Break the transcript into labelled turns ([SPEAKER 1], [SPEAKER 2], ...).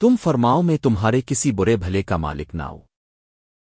[SPEAKER 1] تم فرماؤ میں تمہارے کسی برے بھلے کا مالک نہ ہو